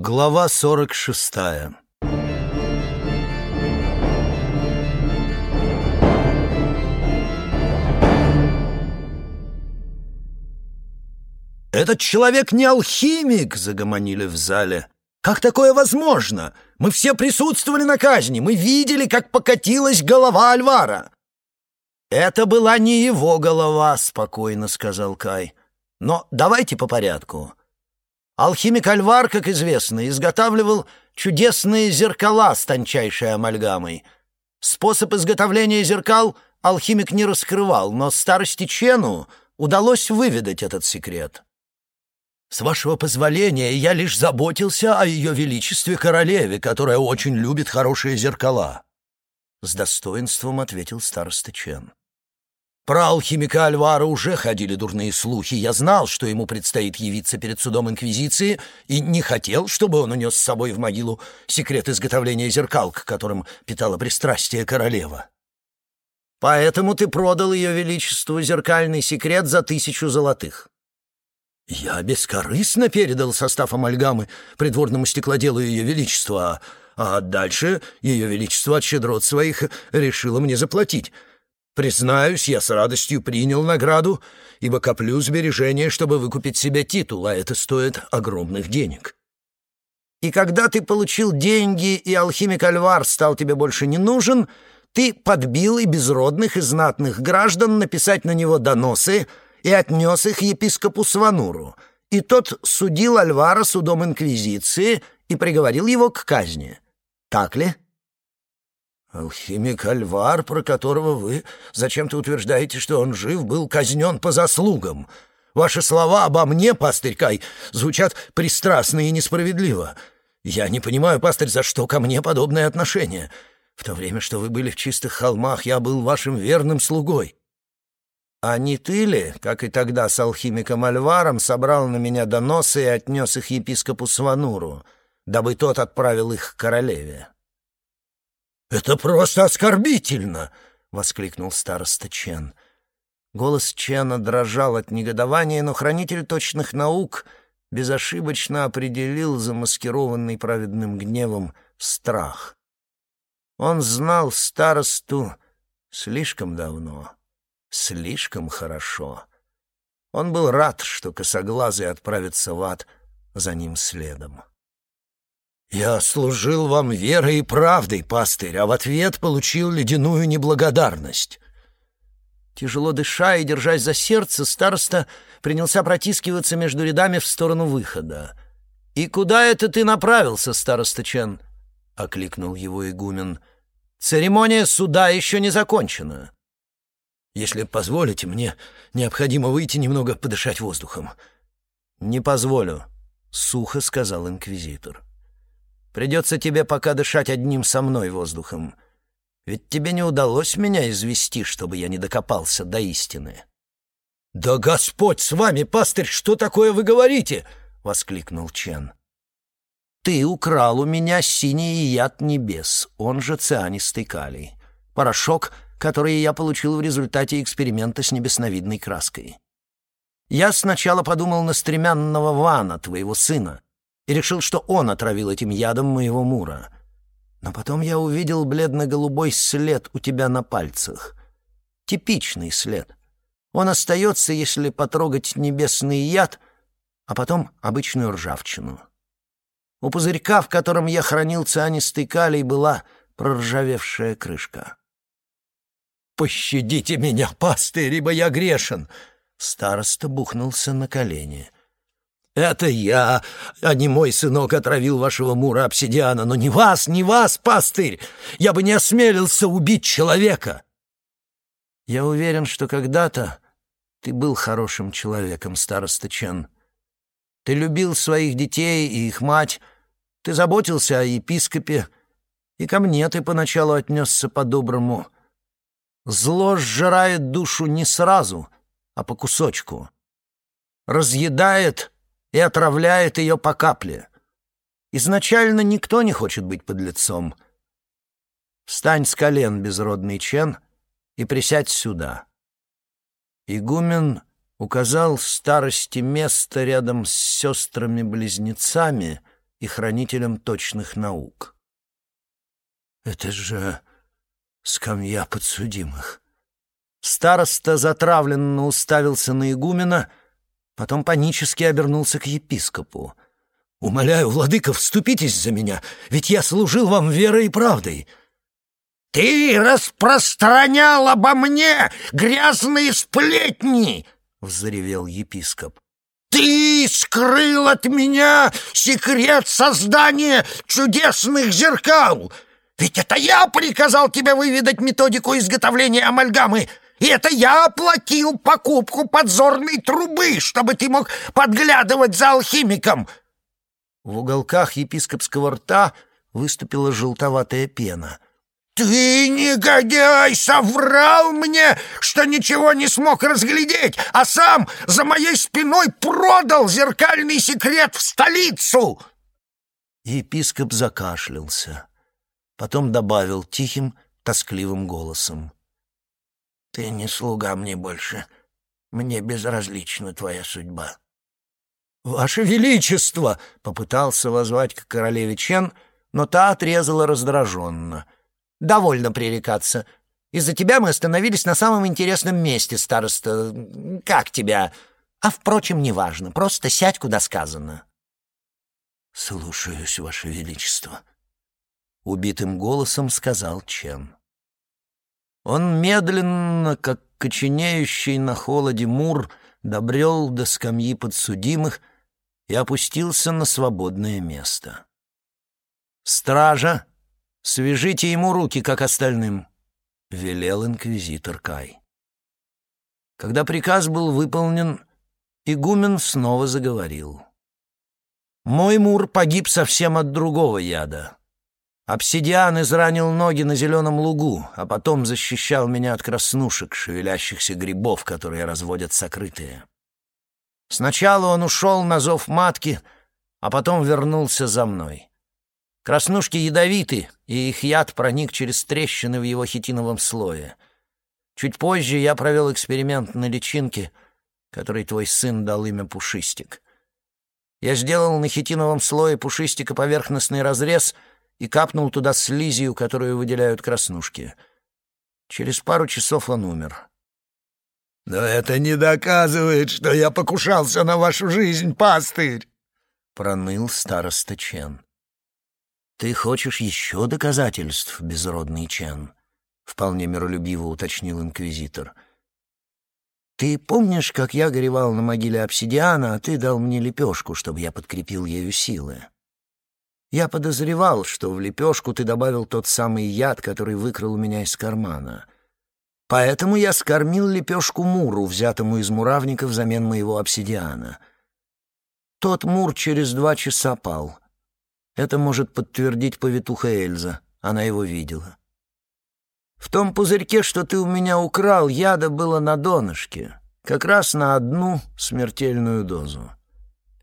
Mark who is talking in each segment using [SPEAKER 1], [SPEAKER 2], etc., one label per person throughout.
[SPEAKER 1] Глава сорок шестая «Этот человек не алхимик!» — загомонили в зале. «Как такое возможно? Мы все присутствовали на казни, мы видели, как покатилась голова Альвара!» «Это была не его голова», — спокойно сказал Кай. «Но давайте по порядку. Алхимик Альвар, как известно, изготавливал чудесные зеркала с тончайшей амальгамой. Способ изготовления зеркал алхимик не раскрывал, но старости Чену удалось выведать этот секрет. «С вашего позволения, я лишь заботился о ее величестве королеве, которая очень любит хорошие зеркала», — с достоинством ответил староста Чен. Про алхимика Альвара уже ходили дурные слухи. Я знал, что ему предстоит явиться перед судом Инквизиции, и не хотел, чтобы он унес с собой в могилу секрет изготовления зеркал, к которым питала пристрастие королева. Поэтому ты продал ее величеству зеркальный секрет за тысячу золотых. Я бескорыстно передал состав амальгамы придворному стеклоделу ее величества, а дальше ее величество от щедрот своих решило мне заплатить — Признаюсь, я с радостью принял награду, ибо коплю сбережения, чтобы выкупить себе титул, а это стоит огромных денег. И когда ты получил деньги, и алхимик Альвар стал тебе больше не нужен, ты подбил и безродных, и знатных граждан написать на него доносы и отнес их епископу Свануру. И тот судил Альвара судом Инквизиции и приговорил его к казни. Так ли?» Алхимик Альвар, про которого вы зачем-то утверждаете, что он жив, был казнен по заслугам. Ваши слова обо мне, пастырь Кай, звучат пристрастно и несправедливо. Я не понимаю, пастырь, за что ко мне подобное отношение. В то время, что вы были в чистых холмах, я был вашим верным слугой. А не ты ли, как и тогда с алхимиком Альваром, собрал на меня доносы и отнес их епископу Свануру, дабы тот отправил их к королеве?» «Это просто оскорбительно!» — воскликнул староста Чен. Голос Чена дрожал от негодования, но хранитель точных наук безошибочно определил замаскированный праведным гневом страх. Он знал старосту слишком давно, слишком хорошо. Он был рад, что косоглазый отправится в ад за ним следом. «Я служил вам верой и правдой, пастырь, а в ответ получил ледяную неблагодарность». Тяжело дыша и держась за сердце, староста принялся протискиваться между рядами в сторону выхода. «И куда это ты направился, староста Чен?» — окликнул его игумен. «Церемония суда еще не закончена». «Если позволите, мне необходимо выйти немного подышать воздухом». «Не позволю», — сухо сказал инквизитор. Придется тебе пока дышать одним со мной воздухом. Ведь тебе не удалось меня извести, чтобы я не докопался до истины». «Да Господь с вами, пастырь, что такое вы говорите?» — воскликнул Чен. «Ты украл у меня синий яд небес, он же цианистый калий. Порошок, который я получил в результате эксперимента с небесновидной краской. Я сначала подумал на стремянного Вана, твоего сына, и решил, что он отравил этим ядом моего Мура. Но потом я увидел бледно-голубой след у тебя на пальцах. Типичный след. Он остается, если потрогать небесный яд, а потом обычную ржавчину. У пузырька, в котором я хранил цианистый калий, была проржавевшая крышка. «Пощадите меня, пастырь, ибо я грешен!» Староста бухнулся на колени — это я, а не мой сынок, отравил вашего мура обсидиана, но не вас, не вас, пастырь! Я бы не осмелился убить человека!» «Я уверен, что когда-то ты был хорошим человеком, староста Чен. Ты любил своих детей и их мать, ты заботился о епископе, и ко мне ты поначалу отнесся по-доброму. Зло сжирает душу не сразу, а по кусочку. Разъедает и отравляет ее по капле. Изначально никто не хочет быть подлецом. Встань с колен, безродный Чен, и присядь сюда. Игумен указал старости место рядом с сестрами-близнецами, и хранителем точных наук. «Это же скамья подсудимых». Староста затравленно уставился на игумена, потом панически обернулся к епископу. «Умоляю, владыка, вступитесь за меня, ведь я служил вам верой и правдой».
[SPEAKER 2] «Ты распространял обо мне грязные сплетни!» — взревел епископ. «Ты скрыл от меня секрет создания чудесных зеркал! Ведь это я приказал тебе выведать методику изготовления амальгамы!» И это я оплатил покупку подзорной трубы, чтобы ты мог подглядывать за алхимиком!»
[SPEAKER 1] В уголках епископского рта выступила желтоватая пена.
[SPEAKER 2] «Ты, негодяй, соврал мне, что ничего не смог разглядеть, а сам за моей спиной продал зеркальный секрет в столицу!»
[SPEAKER 1] Епископ закашлялся, потом добавил тихим, тоскливым голосом.
[SPEAKER 2] «Ты не слуга мне больше. Мне безразлична твоя судьба».
[SPEAKER 1] «Ваше Величество!» — попытался возвать к королеве Чен, но та отрезала раздраженно — Довольно пререкаться. Из-за тебя мы остановились на самом интересном месте, староста. Как тебя? А, впрочем, неважно. Просто сядь, куда сказано.
[SPEAKER 2] Слушаюсь, Ваше Величество.
[SPEAKER 1] Убитым голосом сказал Чен. Он медленно, как коченеющий на холоде мур, добрел до скамьи подсудимых и опустился на свободное место. Стража, «Свяжите ему руки, как остальным», — велел инквизитор Кай. Когда приказ был выполнен, игумен снова заговорил. «Мой Мур погиб совсем от другого яда. Обсидиан изранил ноги на зеленом лугу, а потом защищал меня от краснушек, шевелящихся грибов, которые разводят сокрытые. Сначала он ушел на зов матки, а потом вернулся за мной. Краснушки ядовиты, и их яд проник через трещины в его хитиновом слое. Чуть позже я провел эксперимент на личинке, который твой сын дал имя Пушистик. Я сделал на хитиновом слое пушистика поверхностный разрез и капнул туда слизью, которую выделяют краснушки. Через пару часов он умер.
[SPEAKER 2] «Но это не доказывает, что я покушался на вашу жизнь, пастырь!»
[SPEAKER 1] — проныл староста Чен. «Ты хочешь еще доказательств, безродный Чен?» — вполне миролюбиво уточнил инквизитор. «Ты помнишь, как я горевал на могиле обсидиана, а ты дал мне лепешку, чтобы я подкрепил ею силы? Я подозревал, что в лепешку ты добавил тот самый яд, который выкрал у меня из кармана. Поэтому я скормил лепешку Муру, взятому из муравника взамен моего обсидиана. Тот Мур через два часа пал». Это может подтвердить повитуха Эльза. Она его видела. В том пузырьке, что ты у меня украл, яда было на донышке. Как раз на одну смертельную дозу.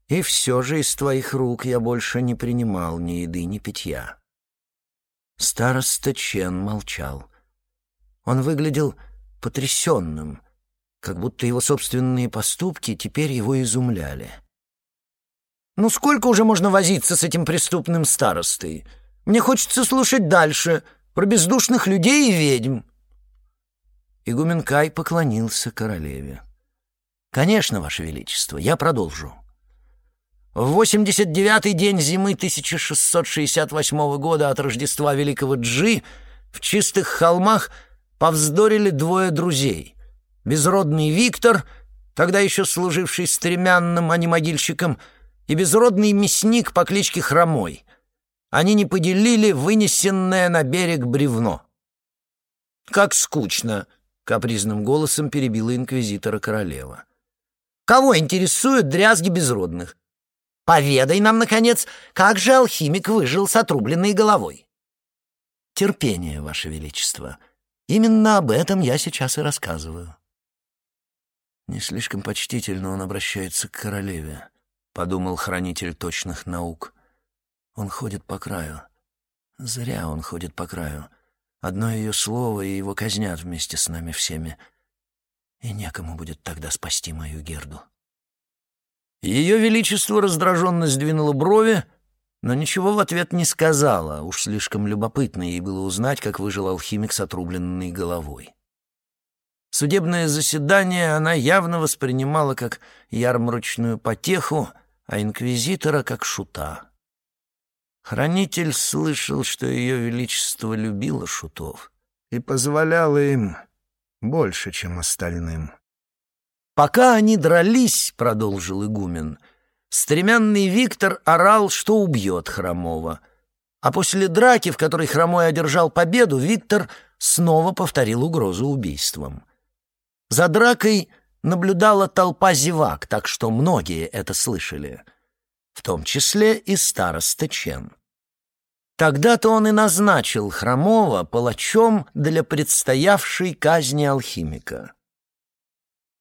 [SPEAKER 1] И все же из твоих рук я больше не принимал ни еды, ни питья. Староста Чен молчал. Он выглядел потрясенным, как будто его собственные поступки теперь его изумляли. — ну сколько уже можно возиться с этим преступным старостой? Мне хочется слушать дальше про бездушных людей и ведьм». Игумен Кай поклонился королеве. «Конечно, Ваше Величество, я продолжу. В 89-й день зимы 1668 года от Рождества Великого Джи в чистых холмах повздорили двое друзей. Безродный Виктор, тогда еще служивший стремянным, а не могильщиком, — и безродный мясник по кличке Хромой. Они не поделили вынесенное на берег бревно. «Как скучно!» — капризным голосом перебила инквизитора королева. «Кого интересуют дрязги безродных? Поведай нам, наконец, как же алхимик выжил с отрубленной головой?» «Терпение, Ваше Величество. Именно об этом я сейчас и рассказываю». Не слишком почтительно он обращается к королеве подумал хранитель точных наук. Он ходит по краю. Зря он ходит по краю. Одно ее слово, и его казнят вместе с нами всеми. И некому будет тогда спасти мою Герду. Ее Величество раздраженно сдвинуло брови, но ничего в ответ не сказала, уж слишком любопытно ей было узнать, как выжил алхимик с отрубленной головой. Судебное заседание она явно воспринимала как ярмарочную потеху, а инквизитора — как шута. Хранитель слышал, что ее величество любило шутов и позволяло им больше, чем остальным. «Пока они дрались», — продолжил игумен, — Стремянный Виктор орал, что убьет Хромова. А после драки, в которой Хромой одержал победу, Виктор снова повторил угрозу убийством. За дракой наблюдала толпа зевак, так что многие это слышали, в том числе и староста Чен. Тогда-то он и назначил Хромова палачом для предстоявшей казни алхимика.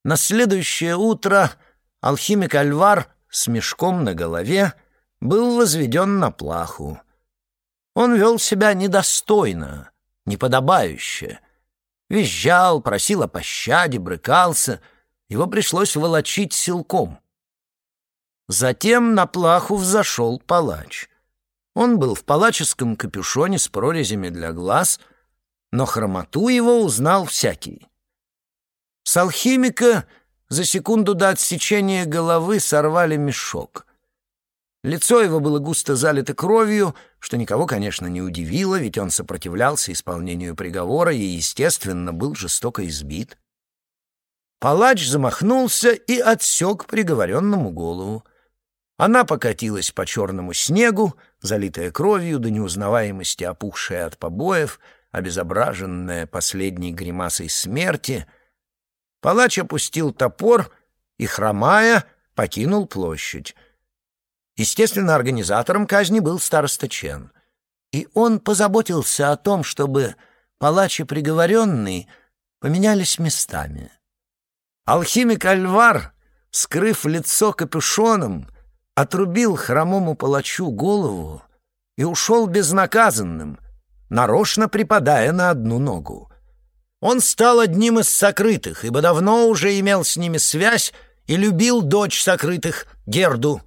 [SPEAKER 1] На следующее утро алхимик Альвар с мешком на голове, был возведен на плаху. Он вел себя недостойно, неподобающе. Визжал, просил о пощаде, брыкался. Его пришлось волочить силком. Затем на плаху взошел палач. Он был в палаческом капюшоне с прорезями для глаз, но хромоту его узнал всякий. С алхимика за секунду до отсечения головы сорвали мешок. Лицо его было густо залито кровью, что никого, конечно, не удивило, ведь он сопротивлялся исполнению приговора и, естественно, был жестоко избит. Палач замахнулся и отсек приговоренному голову. Она покатилась по черному снегу, залитая кровью до неузнаваемости, опухшая от побоев, обезображенная последней гримасой смерти — Палач опустил топор и, хромая, покинул площадь. Естественно, организатором казни был староста Чен. И он позаботился о том, чтобы палач и приговоренный поменялись местами. Алхимик Альвар, скрыв лицо капюшоном, отрубил хромому палачу голову и ушел безнаказанным, нарочно припадая на одну ногу. Он стал одним из сокрытых, ибо давно уже имел с ними связь и любил дочь сокрытых, Герду.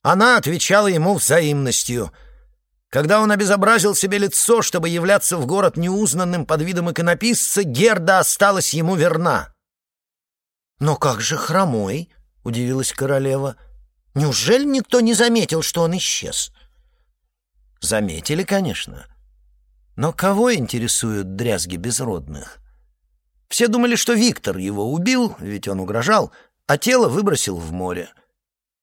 [SPEAKER 1] Она отвечала ему взаимностью. Когда он обезобразил себе лицо, чтобы являться в город неузнанным под видом иконописца, Герда осталась ему верна. «Но как же хромой?» — удивилась королева. «Неужели никто не заметил, что он исчез?» «Заметили, конечно. Но кого интересуют дрязги безродных? Все думали, что Виктор его убил, ведь он угрожал, а тело выбросил в море.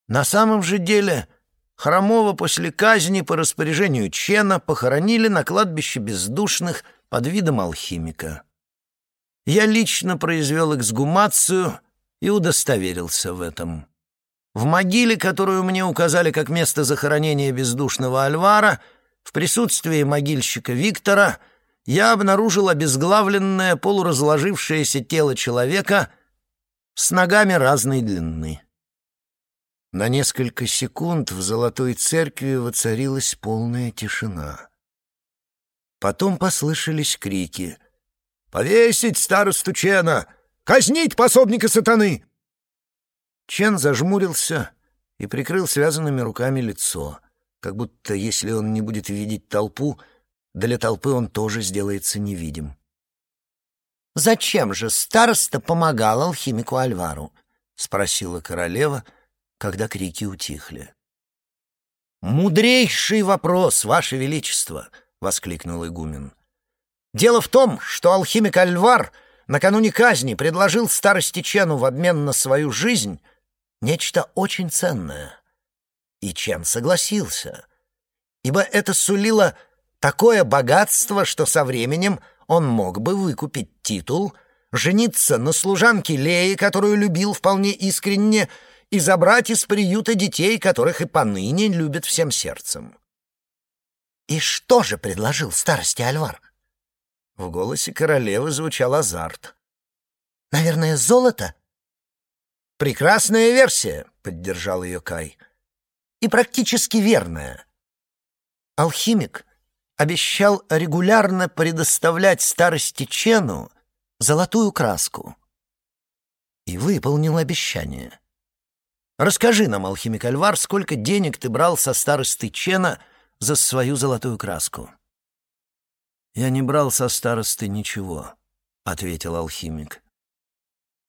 [SPEAKER 1] На самом же деле Хромова после казни по распоряжению Чена похоронили на кладбище бездушных под видом алхимика. Я лично произвел эксгумацию и удостоверился в этом. В могиле, которую мне указали как место захоронения бездушного Альвара — в присутствии могильщика Виктора я обнаружил обезглавленное полуразложившееся тело человека с ногами разной длины. На несколько секунд в Золотой Церкви воцарилась полная тишина. Потом послышались крики. «Повесить старосту Чена! Казнить пособника сатаны!» Чен зажмурился и прикрыл связанными руками лицо как будто если он не будет видеть толпу, для толпы он тоже сделается невидим. «Зачем же староста помогал алхимику Альвару?» — спросила королева, когда крики утихли. «Мудрейший вопрос, Ваше Величество!» — воскликнул игумен. «Дело в том, что алхимик Альвар накануне казни предложил старости Чену в обмен на свою жизнь нечто очень ценное. И Чен согласился, ибо это сулило такое богатство, что со временем он мог бы выкупить титул, жениться на служанке Леи, которую любил вполне искренне, и забрать из приюта детей, которых и поныне любит всем сердцем. «И что же предложил старости Альвар?» В голосе королевы звучал азарт. «Наверное, золото?» «Прекрасная версия», — поддержал ее Кай и практически верная. Алхимик обещал регулярно предоставлять старости Чену золотую краску. И выполнил обещание. Расскажи нам, алхимик Альвар, сколько денег ты брал со старосты Чена за свою золотую краску?» «Я не брал со старосты ничего», — ответил алхимик.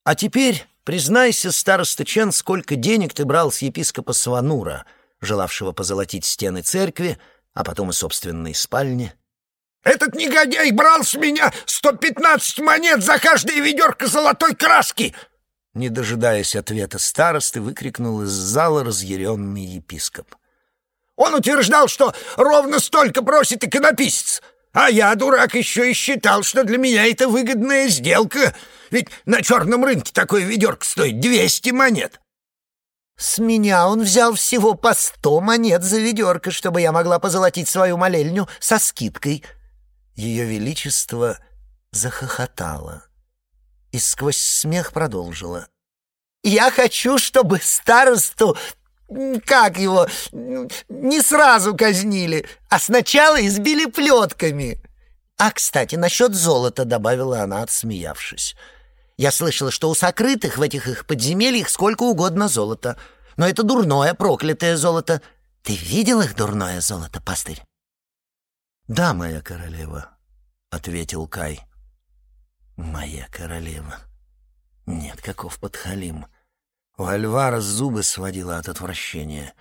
[SPEAKER 1] «А теперь признайся, староста Чен, сколько денег ты брал с епископа Сванура, желавшего позолотить стены церкви, а потом и собственной спальни».
[SPEAKER 2] «Этот негодяй брал с меня сто пятнадцать монет за каждое ведерко золотой краски!»
[SPEAKER 1] Не дожидаясь ответа старосты, выкрикнул из зала разъяренный епископ.
[SPEAKER 2] «Он утверждал, что ровно столько просит иконописец!» А я, дурак, еще и считал, что для меня это выгодная сделка, ведь на черном рынке такой ведерко стоит двести монет.
[SPEAKER 3] С меня он взял всего по сто монет за ведерко, чтобы я могла позолотить свою молельню со скидкой. Ее Величество захохотало и сквозь смех продолжила. «Я хочу, чтобы старосту как его, не сразу казнили, а сначала избили плетками. А, кстати, насчет золота, добавила она, отсмеявшись. Я слышала, что у сокрытых в этих их подземельях сколько угодно золота. Но это дурное, проклятое золото. Ты видел их дурное золото, пастырь?
[SPEAKER 1] «Да, моя королева», — ответил Кай. «Моя королева. Нет, каков подхалим». У Альвара зубы сводила от отвращения.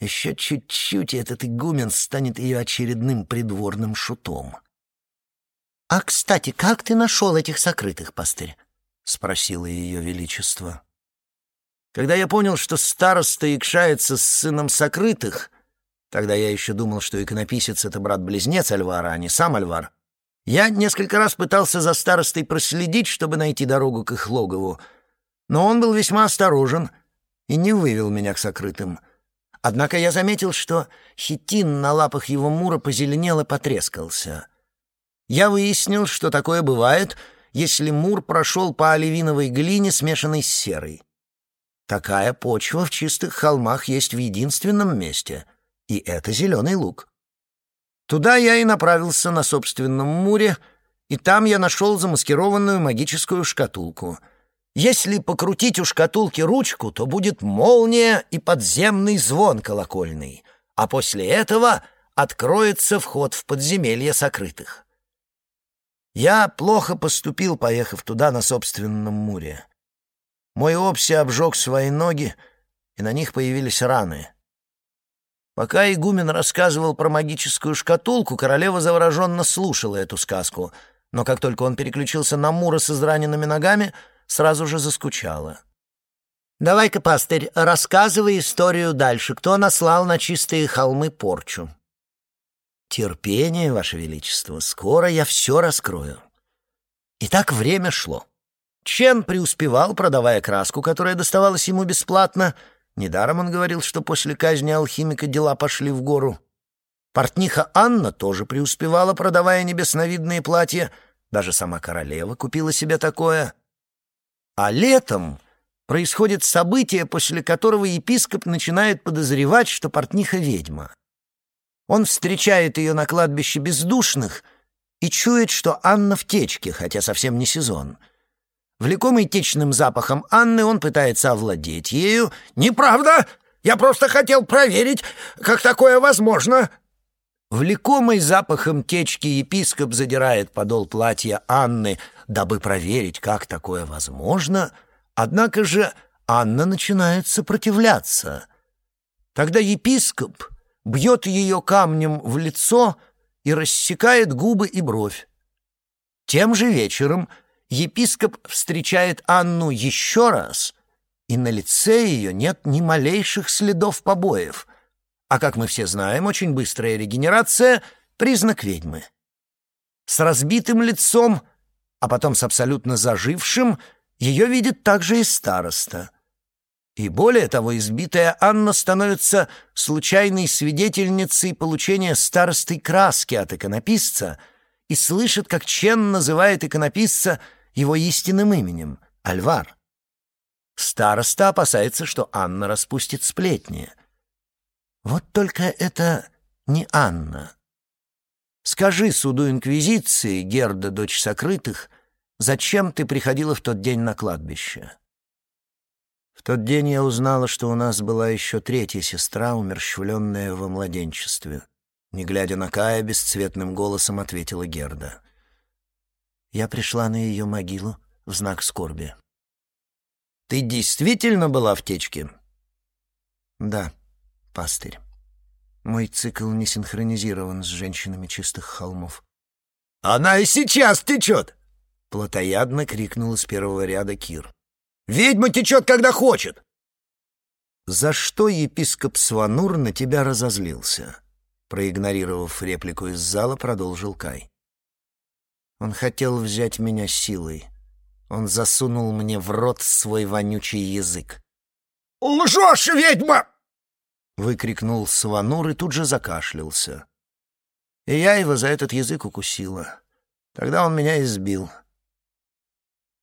[SPEAKER 1] Еще чуть-чуть, и этот игумен станет ее очередным придворным шутом.
[SPEAKER 3] «А, кстати, как ты нашел этих сокрытых, пастырь?»
[SPEAKER 1] — спросила ее величество. Когда я понял, что староста икшается с сыном сокрытых, тогда я еще думал, что иконописец — это брат-близнец Альвара, а не сам Альвар, я несколько раз пытался за старостой проследить, чтобы найти дорогу к их логову — но он был весьма осторожен и не вывел меня к сокрытым. Однако я заметил, что хитин на лапах его мура позеленел и потрескался. Я выяснил, что такое бывает, если мур прошел по оливиновой глине, смешанной с серой. Такая почва в чистых холмах есть в единственном месте, и это зеленый луг. Туда я и направился на собственном муре, и там я нашел замаскированную магическую шкатулку — если покрутить у шкатулки ручку, то будет молния и подземный звон колокольный, а после этого откроется вход в подземелье сокрытых. Я плохо поступил, поехав туда на собственном муре. Мой Опси обжег свои ноги, и на них появились раны. Пока игумен рассказывал про магическую шкатулку, королева завороженно слушала эту сказку, но как только он переключился на мура с израненными ногами — сразу же заскучала. «Давай-ка, пастырь, рассказывай историю дальше. Кто наслал на чистые холмы порчу?» «Терпение, Ваше Величество, скоро я все раскрою». И так время шло. Чен преуспевал, продавая краску, которая доставалась ему бесплатно. Недаром он говорил, что после казни алхимика дела пошли в гору. Портниха Анна тоже преуспевала, продавая небесновидные платья. Даже сама королева купила себе такое — а летом происходит событие, после которого епископ начинает подозревать, что портниха ведьма. Он встречает ее на кладбище бездушных и чует, что Анна в течке, хотя совсем не сезон. Влекомый течным запахом Анны, он пытается овладеть ею.
[SPEAKER 2] «Неправда! Я просто хотел проверить, как такое возможно!»
[SPEAKER 1] Влекомый запахом течки епископ задирает подол платья Анны, дабы проверить, как такое возможно, однако же Анна начинает сопротивляться. Тогда епископ бьет ее камнем в лицо и рассекает губы и бровь. Тем же вечером епископ встречает Анну еще раз, и на лице ее нет ни малейших следов побоев — а как мы все знаем, очень быстрая регенерация — признак ведьмы. С разбитым лицом, а потом с абсолютно зажившим, ее видит также и староста. И более того, избитая Анна становится случайной свидетельницей получения старостой краски от иконописца и слышит, как Чен называет иконописца его истинным именем — Альвар. Староста опасается, что Анна распустит сплетни — вот только это не Анна. Скажи суду Инквизиции, Герда, дочь сокрытых, зачем ты приходила в тот день на кладбище? Тот день я узнала, что у нас была еще третья сестра, умерщвленная во младенчестве. Не глядя на Кая, бесцветным голосом ответила Герда. Я пришла на ее могилу в знак скорби. «Ты действительно была в течке?» «Да, пастырь. Мой цикл не синхронизирован с женщинами чистых холмов».
[SPEAKER 2] «Она и сейчас течет!»
[SPEAKER 1] — плотоядно крикнул из первого ряда Кир.
[SPEAKER 2] «Ведьма течет, когда хочет!»
[SPEAKER 1] «За что епископ Сванур на тебя разозлился?» Проигнорировав реплику из зала, продолжил Кай. «Он хотел взять меня силой. Он засунул мне в рот свой вонючий язык.
[SPEAKER 2] «Лжешь, ведьма!»
[SPEAKER 1] — выкрикнул Сванур и тут же закашлялся. И я его за этот язык укусила. Тогда он меня избил.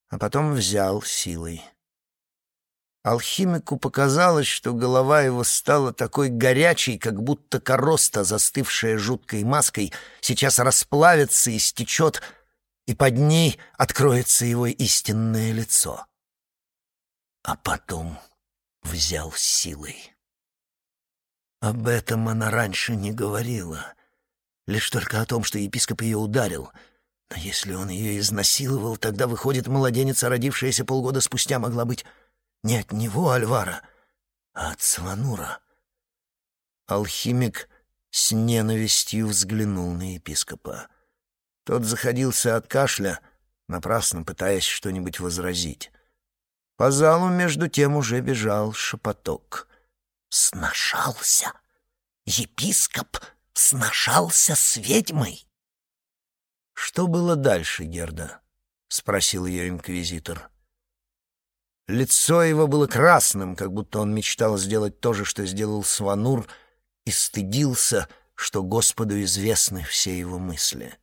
[SPEAKER 1] А потом взял силой. Алхимику показалось, что голова его стала такой горячей, как будто короста, застывшая жуткой маской, сейчас расплавится и стечет и под ней откроется его истинное лицо. А потом взял силой. Об этом она раньше не говорила, лишь только о том, что епископ ее ударил. Но если он ее изнасиловал, тогда, выходит, младенец, родившаяся полгода спустя, могла быть не от него, Альвара, а от Сванура. Алхимик с ненавистью взглянул на епископа. Тот заходился от кашля, напрасно пытаясь что-нибудь возразить. По залу между тем уже бежал шепоток. «Сношался! Епископ сношался с ведьмой!» «Что было дальше, Герда?» — спросил ее инквизитор. Лицо его было красным, как будто он мечтал сделать то же, что сделал Сванур, и стыдился, что Господу известны все его мысли.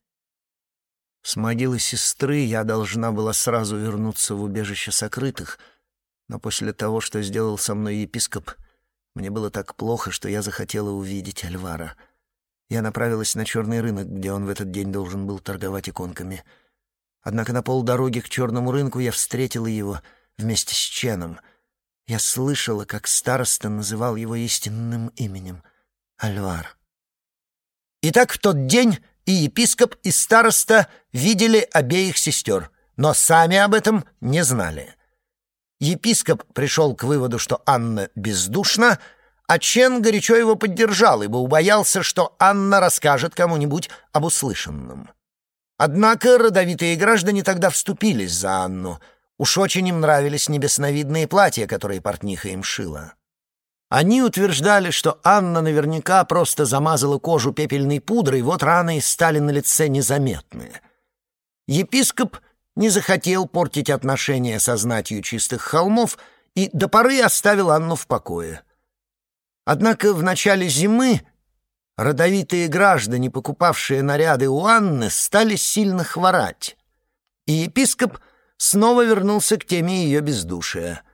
[SPEAKER 1] С могилы сестры я должна была сразу вернуться в убежище сокрытых, но после того, что сделал со мной епископ, мне было так плохо, что я захотела увидеть Альвара. Я направилась на черный рынок, где он в этот день должен был торговать иконками. Однако на полдороги к черному рынку я встретила его вместе с Ченом. Я слышала, как староста называл его истинным именем — Альвар. Итак, в тот день и епископ, и староста видели обеих сестер, но сами об этом не знали. Епископ пришел к выводу, что Анна бездушна, а Чен горячо его поддержал, ибо убоялся, что Анна расскажет кому-нибудь об услышанном. Однако родовитые граждане тогда вступились за Анну. Уж очень им нравились небесновидные платья, которые портниха им шила. Они утверждали, что Анна наверняка просто замазала кожу пепельной пудрой, вот раны и стали на лице незаметные. Епископ не захотел портить отношения со знатью чистых холмов и до поры оставил Анну в покое. Однако в начале зимы родовитые граждане, покупавшие наряды у Анны, стали сильно хворать, и епископ снова вернулся к теме ее бездушия —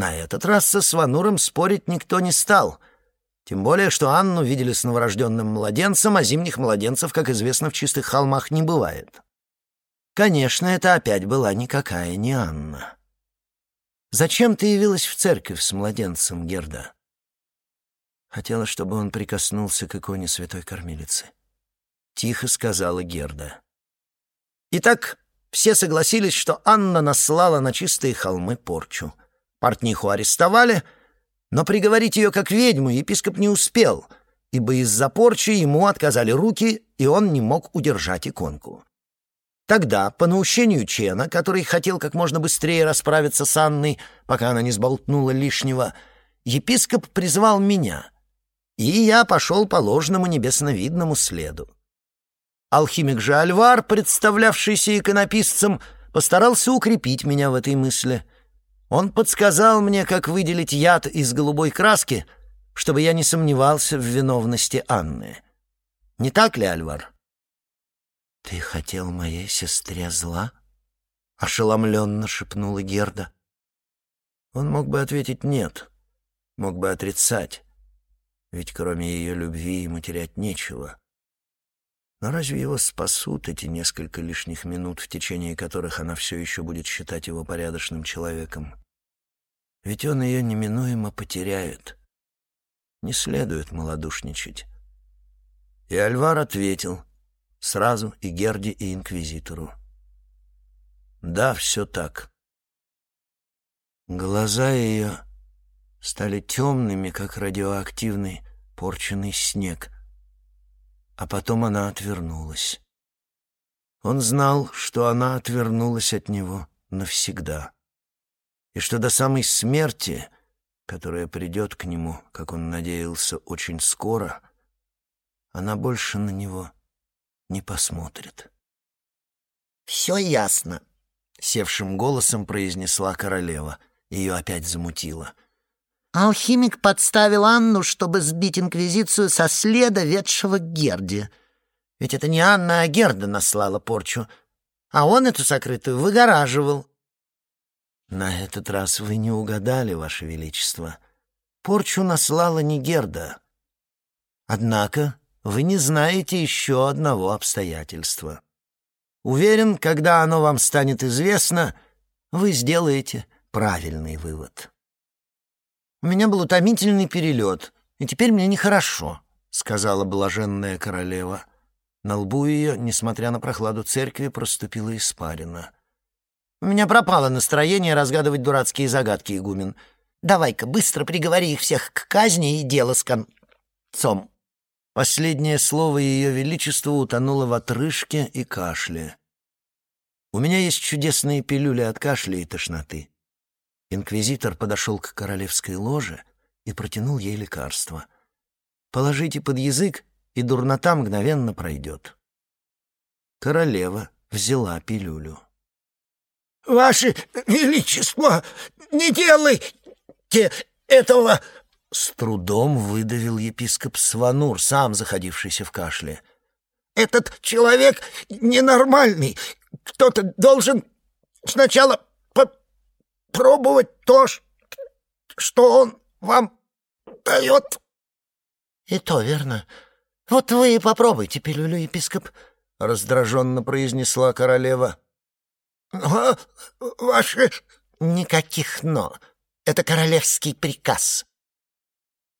[SPEAKER 1] на этот раз со Свануром спорить никто не стал. Тем более, что Анну видели с новорожденным младенцем, а зимних младенцев, как известно, в чистых холмах не бывает. Конечно, это опять была никакая не Анна. «Зачем ты явилась в церковь с младенцем, Герда?» Хотела, чтобы он прикоснулся к иконе святой кормилицы. Тихо сказала Герда. Итак, все согласились, что Анна наслала на чистые холмы порчу — Портниху арестовали, но приговорить ее как ведьму епископ не успел, ибо из-за порчи ему отказали руки, и он не мог удержать иконку. Тогда, по наущению Чена, который хотел как можно быстрее расправиться с Анной, пока она не сболтнула лишнего, епископ призвал меня, и я пошел по ложному небесновидному следу. Алхимик же Альвар, представлявшийся иконописцем, постарался укрепить меня в этой мысли — он подсказал мне, как выделить яд из голубой краски, чтобы я не сомневался в виновности Анны. Не так ли, Альвар? «Ты хотел моей сестре зла?» — ошеломленно шепнула Герда. Он мог бы ответить «нет», мог бы отрицать, ведь кроме ее любви ему терять нечего. Но разве его спасут эти несколько лишних минут, в течение которых она все еще будет считать его порядочным человеком? ведь он ее неминуемо потеряет. Не следует малодушничать. И Альвар ответил, сразу и Герде, и Инквизитору. Да, все так. Глаза ее стали темными, как радиоактивный порченный снег, а потом она отвернулась. Он знал, что она отвернулась от него навсегда, и что до самой смерти, которая придет к нему, как он надеялся, очень скоро, она больше на него не посмотрит.
[SPEAKER 3] «Все ясно», —
[SPEAKER 1] севшим голосом произнесла королева. Ее опять замутило.
[SPEAKER 3] «Алхимик подставил Анну, чтобы сбить Инквизицию со следа, ведшего к Герде. Ведь это не Анна, а Герда наслала порчу, а он эту сокрытую выгораживал».
[SPEAKER 1] «На этот раз вы не угадали, Ваше Величество. Порчу наслала не Герда. Однако вы не знаете еще одного обстоятельства». Уверен, когда оно вам станет известно, вы сделаете правильный вывод. «У меня был утомительный перелет, и теперь мне нехорошо», — сказала блаженная королева. На лбу ее, несмотря на прохладу церкви, проступила испарина. «У меня пропало настроение разгадывать дурацкие загадки, игумен. Давай-ка быстро приговори их всех к казни и дело с концом». Последнее слово Ее Величества утонуло в отрыжке и кашле. «У меня есть чудесные пилюли от кашля и тошноты». Инквизитор подошел к королевской ложе и протянул ей лекарство. «Положите под язык, и дурнота мгновенно пройдет». Королева взяла пилюлю.
[SPEAKER 2] «Ваше Величество, не делайте этого!»
[SPEAKER 1] С трудом выдавил епископ Сванур, сам заходившийся в кашле.
[SPEAKER 2] «Этот человек ненормальный. Кто-то должен сначала попробовать то, что он вам дает».
[SPEAKER 3] «И то верно. Вот вы и попробуйте пилюлю, епископ», —
[SPEAKER 1] раздраженно произнесла королева.
[SPEAKER 2] «Но ваше...»
[SPEAKER 3] «Никаких «но». Это королевский приказ».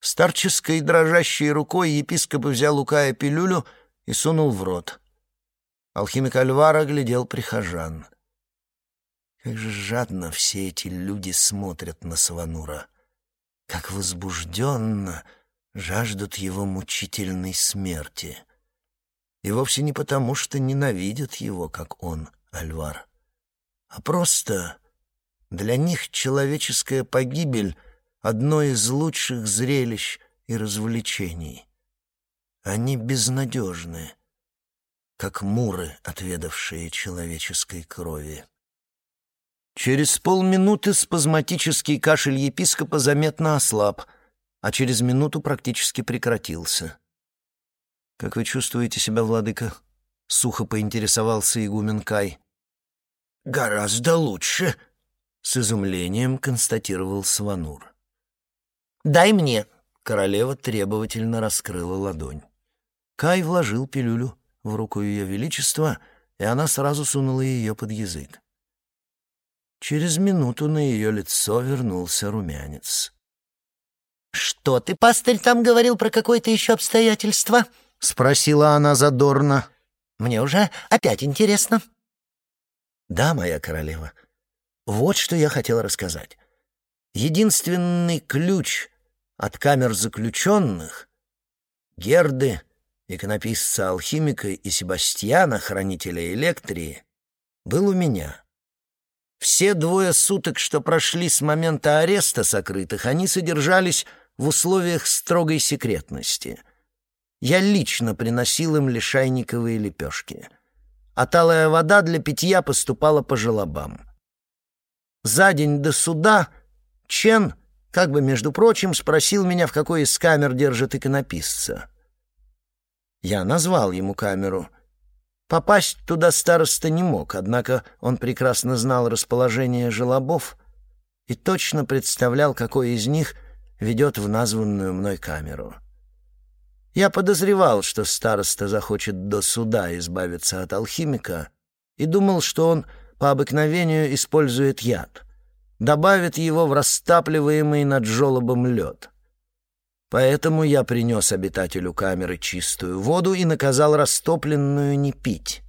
[SPEAKER 1] Старческой дрожащей рукой епископ взял у Кая пилюлю и сунул в рот. Алхимик Альвара глядел прихожан. Как же жадно все эти люди смотрят на Саванура. Как возбужденно жаждут его мучительной смерти. И вовсе не потому, что ненавидят его, как он, Альвар, а просто для них человеческая погибель — одно из лучших зрелищ и развлечений. Они безнадежны, как муры, отведавшие человеческой крови. Через полминуты спазматический кашель епископа заметно ослаб, а через минуту практически прекратился. «Как вы чувствуете себя, владыка?» — сухо поинтересовался игумен Кай.
[SPEAKER 2] «Гораздо лучше», —
[SPEAKER 1] с изумлением констатировал Сванур.
[SPEAKER 3] «Дай мне!»
[SPEAKER 1] Королева требовательно раскрыла ладонь. Кай вложил пилюлю в руку Ее Величества, и она сразу сунула ее под язык. Через минуту на ее лицо вернулся румянец.
[SPEAKER 3] «Что ты, пастырь, там говорил про какое-то еще обстоятельство?»
[SPEAKER 1] — спросила она задорно.
[SPEAKER 3] «Мне уже опять интересно».
[SPEAKER 1] «Да, моя королева, вот что я хотел рассказать. Единственный ключ от камер заключенных — Герды, иконописца-алхимика и Себастьяна, хранителя Электрии, был у меня. Все двое суток, что прошли с момента ареста сокрытых, они содержались в условиях строгой секретности. Я лично приносил им лишайниковые лепешки, а талая вода для питья поступала по желобам. За день до суда — Чен, как бы между прочим, спросил меня, в какой из камер держит иконописца. Я назвал ему камеру. Попасть туда староста не мог, однако он прекрасно знал расположение желобов и точно представлял, какой из них ведет в названную мной камеру. Я подозревал, что староста захочет до суда избавиться от алхимика, и думал, что он по обыкновению использует яд — добавит его в растапливаемый над желобом лед. Поэтому я принес обитателю камеры чистую воду и наказал растопленную не пить.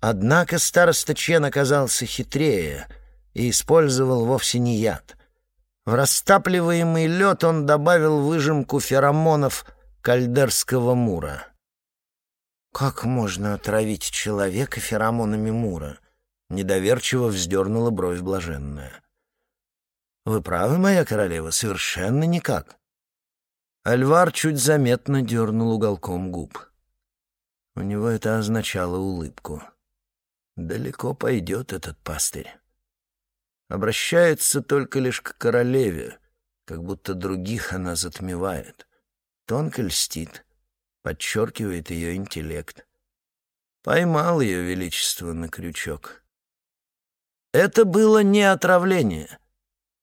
[SPEAKER 1] Однако староста Чен оказался хитрее и использовал вовсе не яд. В растапливаемый лед он добавил выжимку феромонов кальдерского мура. «Как можно отравить человека феромонами мура?» — недоверчиво вздернула бровь блаженная. «Вы правы, моя королева, совершенно никак». Альвар чуть заметно дернул уголком губ. У него это означало улыбку. Далеко пойдет этот пастырь. Обращается только лишь к королеве, как будто других она затмевает. Тонко льстит, подчеркивает ее интеллект. Поймал ее величество на крючок. Это было не отравление.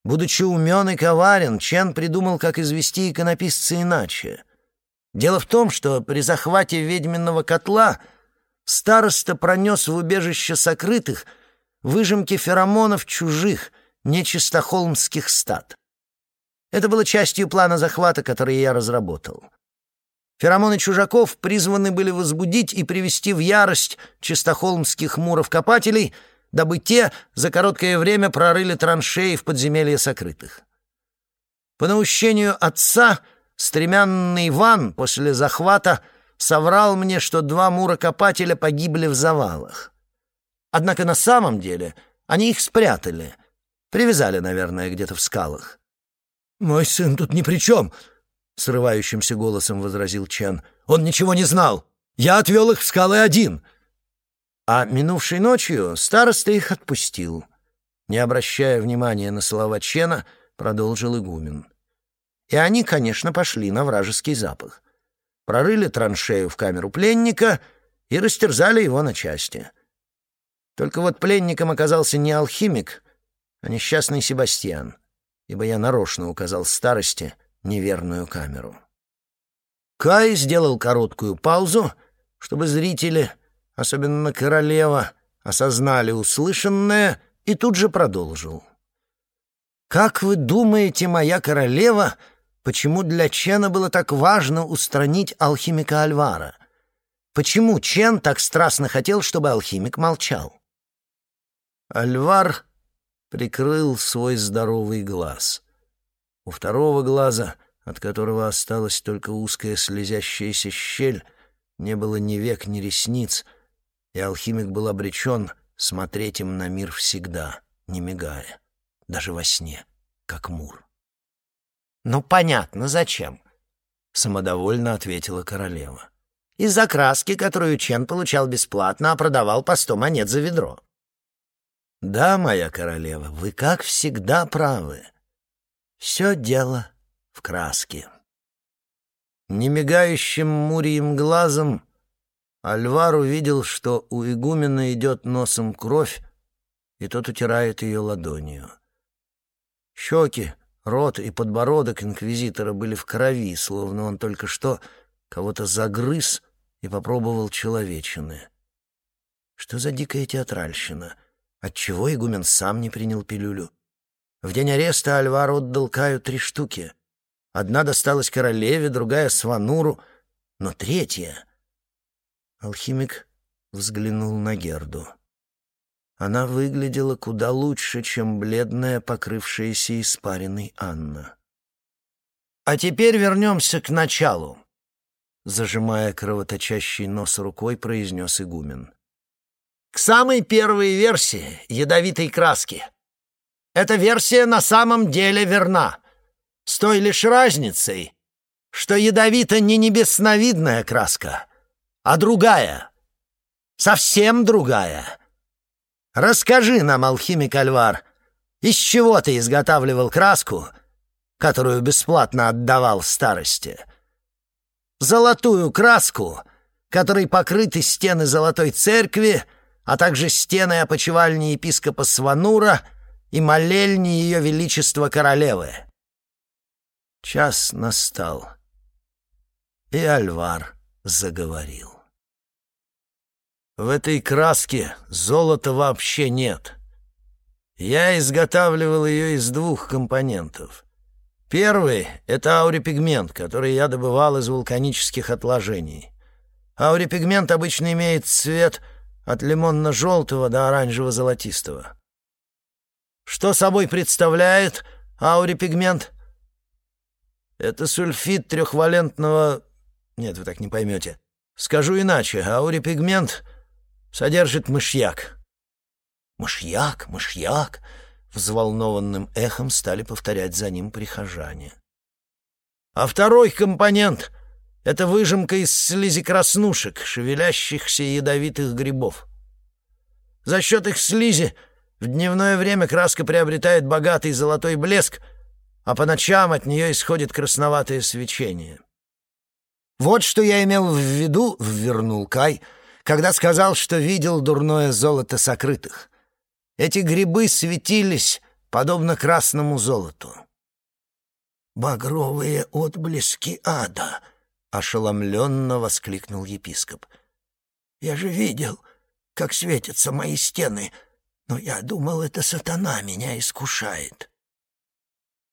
[SPEAKER 1] Будучи умен и коварен, Чен придумал, как извести иконописца иначе. Дело в том, что при захвате ведьминого котла староста пронес в убежище сокрытых — выжимки феромонов чужих, нечистохолмских стад. Это было частью плана захвата, который я разработал. Феромоны чужаков призваны были возбудить и привести в ярость чистохолмских муров-копателей, дабы те за короткое время прорыли траншеи в подземелье сокрытых. По наущению отца стремянный Иван после захвата соврал мне, что два мура-копателя погибли в завалах. Однако на самом деле они их спрятали. Привязали, наверное, где-то в скалах. «Мой сын тут ни при чем!» — срывающимся голосом возразил Чен. «Он ничего не знал! Я отвел их в скалы один!» А минувшей ночью староста их отпустил. Не обращая внимания на слова Чена, продолжил игумен. И они, конечно, пошли на вражеский запах. Прорыли траншею в камеру пленника и растерзали его на части. Только вот пленником оказался не алхимик, а несчастный Себастьян, ибо я нарочно указал старости неверную камеру. Кай сделал короткую паузу, чтобы зрители, особенно королева, осознали услышанное, и тут же продолжил. «Как вы думаете, моя королева, почему для Чена было так важно устранить алхимика Альвара? Почему Чен так страстно хотел, чтобы алхимик молчал?» Альвар прикрыл свой здоровый глаз. У второго глаза, от которого осталась только узкая слезящаяся щель, не было ни век, ни ресниц, и алхимик был обречен смотреть им на мир всегда, не мигая, даже во сне, как Мур. «Ну, понятно, зачем?» — самодовольно ответила королева. «Из-за краски, которую Чен получал бесплатно, а продавал по сто монет за ведро». Да, моя королева, вы, как всегда, правы. Все дело в краске. Немигающим мурием глазом Альвар увидел, что у игумена идет носом кровь, и тот утирает ее ладонью. Щеки, рот и подбородок инквизитора были в крови, словно он только что кого-то загрыз и попробовал человечины. Что за дикая театральщина — Отчего игумен сам не принял пилюлю? В день ареста Альвар отдал Каю три штуки. Одна досталась королеве, другая — Свануру, но третья... Алхимик взглянул на Герду. Она выглядела куда лучше, чем бледная, покрывшаяся испаренной Анна. «А теперь вернемся к началу», — зажимая кровоточащий нос рукой, произнес игумен к самой первой версии ядовитой краски. Эта версия на самом деле верна, с той лишь разницей, что ядовита не небесновидная краска, а другая, совсем другая. Расскажи нам, алхимик Альвар, из чего ты изготавливал краску, которую бесплатно отдавал старости? Золотую краску, которой покрыты стены золотой церкви — а также стены опочивальни епископа Сванура и молельни ее величества королевы. Час настал, и Альвар заговорил. В этой краске золота вообще нет. Я изготавливал ее из двух компонентов. Первый — это аурипигмент, который я добывал из вулканических отложений. Аурипигмент обычно имеет цвет от лимонно-желтого до оранжево-золотистого. Что собой представляет аурипигмент? Это сульфид трехвалентного... Нет, вы так не поймете. Скажу иначе. Аурипигмент содержит мышьяк. Мышьяк, мышьяк. Взволнованным эхом стали повторять за ним прихожане. А второй компонент — это выжимка из слизи краснушек, шевелящихся ядовитых грибов. За счет их слизи в дневное время краска приобретает богатый золотой блеск, а по ночам от нее исходит красноватое свечение. «Вот что я имел в виду», — ввернул Кай, когда сказал, что видел дурное золото сокрытых. Эти грибы светились, подобно красному золоту.
[SPEAKER 2] «Багровые отблески ада!» — ошеломленно воскликнул епископ. «Я же видел, как светятся мои стены, но я думал, это сатана меня искушает».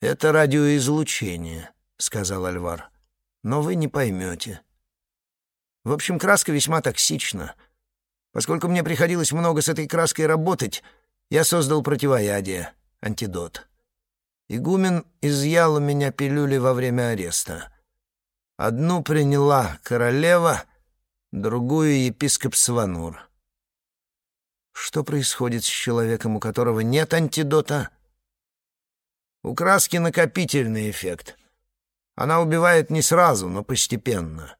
[SPEAKER 1] «Это радиоизлучение», — сказал Альвар. «Но вы не поймете». В общем, краска весьма токсична. Поскольку мне приходилось много с этой краской работать, я создал противоядие, антидот. Игумен изъял у меня пилюли во время ареста. Одну приняла королева, другую — епископ Сванур. Что происходит с человеком, у которого нет антидота? У краски накопительный эффект. Она убивает не сразу, но постепенно.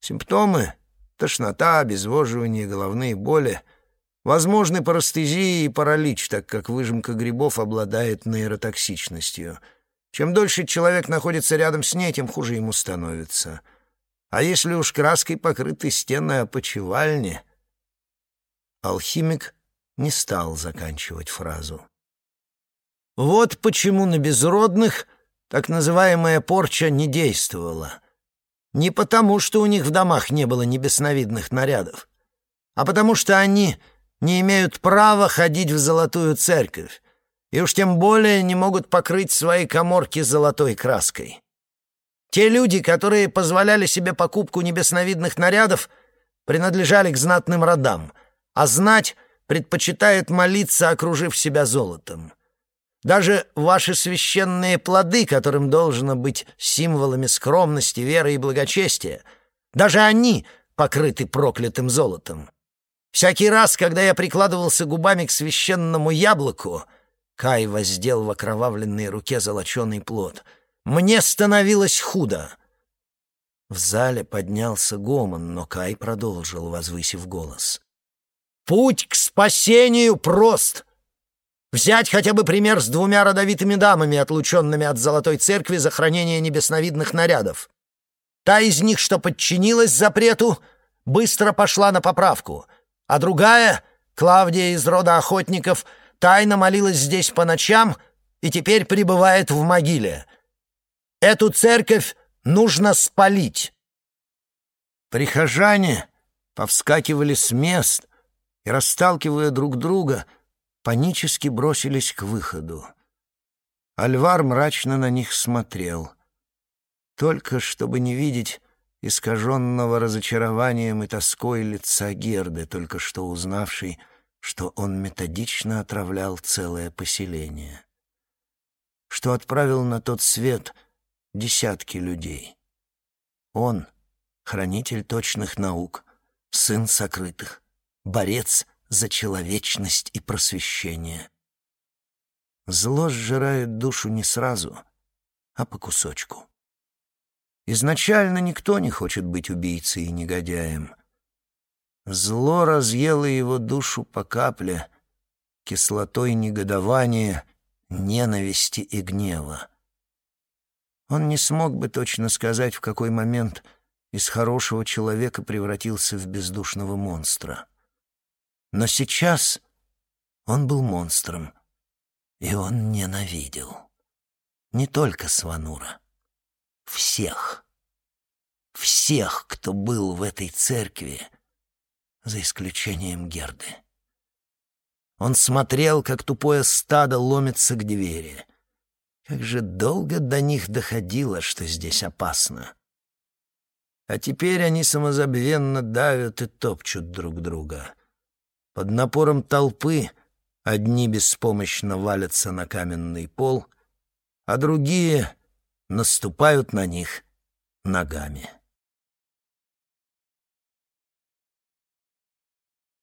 [SPEAKER 1] Симптомы — тошнота, обезвоживание, головные боли — возможны парастезия и паралич, так как выжимка грибов обладает нейротоксичностью. Чем дольше человек находится рядом с ней, тем хуже ему становится. А если уж краской покрыты стены опочивальни... Алхимик не стал заканчивать фразу. Вот почему на безродных так называемая порча не действовала. Не потому, что у них в домах не было небесновидных нарядов, а потому что они не имеют права ходить в золотую церковь, и уж тем более не могут покрыть свои коморки золотой краской. Те люди, которые позволяли себе покупку небесновидных нарядов, принадлежали к знатным родам, а знать предпочитает молиться, окружив себя золотом. Даже ваши священные плоды, которым должно быть символами скромности, веры и благочестия, даже они покрыты проклятым золотом. Всякий раз, когда я прикладывался губами к священному яблоку, Кай воздел в окровавленной руке золоченый плод, мне становилось худо. В зале поднялся гомон, но Кай продолжил, возвысив голос. «Путь к спасению прост!» Взять хотя бы пример с двумя родовитыми дамами, отлученными от Золотой Церкви за хранение небесновидных нарядов. Та из них, что подчинилась запрету, быстро пошла на поправку, а другая, Клавдия из рода охотников, тайно молилась здесь по ночам и теперь пребывает в могиле. Эту церковь нужно спалить. Прихожане повскакивали с мест и, расталкивая друг друга, — панически бросились к выходу. Альвар мрачно на них смотрел. Только чтобы не видеть искаженного разочарованием и тоской лица Герды, только что узнавшей, что он методично отравлял целое поселение. Что отправил на тот свет десятки людей. Он — хранитель точных наук, сын сокрытых, борец за человечность и просвещение. Зло сжирает душу не сразу, а по кусочку. Изначально никто не хочет быть убийцей и негодяем. Зло разъело его душу по капле, кислотой негодования, ненависти и гнева. Он не смог бы точно сказать, в какой момент из хорошего человека превратился в бездушного монстра. Но сейчас он был монстром, и он ненавидел. Не только Сванура. Всех. Всех, кто был в этой церкви, за исключением Герды. Он смотрел, как тупое стадо ломится к двери. Как же долго до них доходило, что здесь опасно. А теперь они самозабвенно давят и топчут друг друга. Под напором толпы одни беспомощно валятся на каменный пол, а другие наступают на них ногами.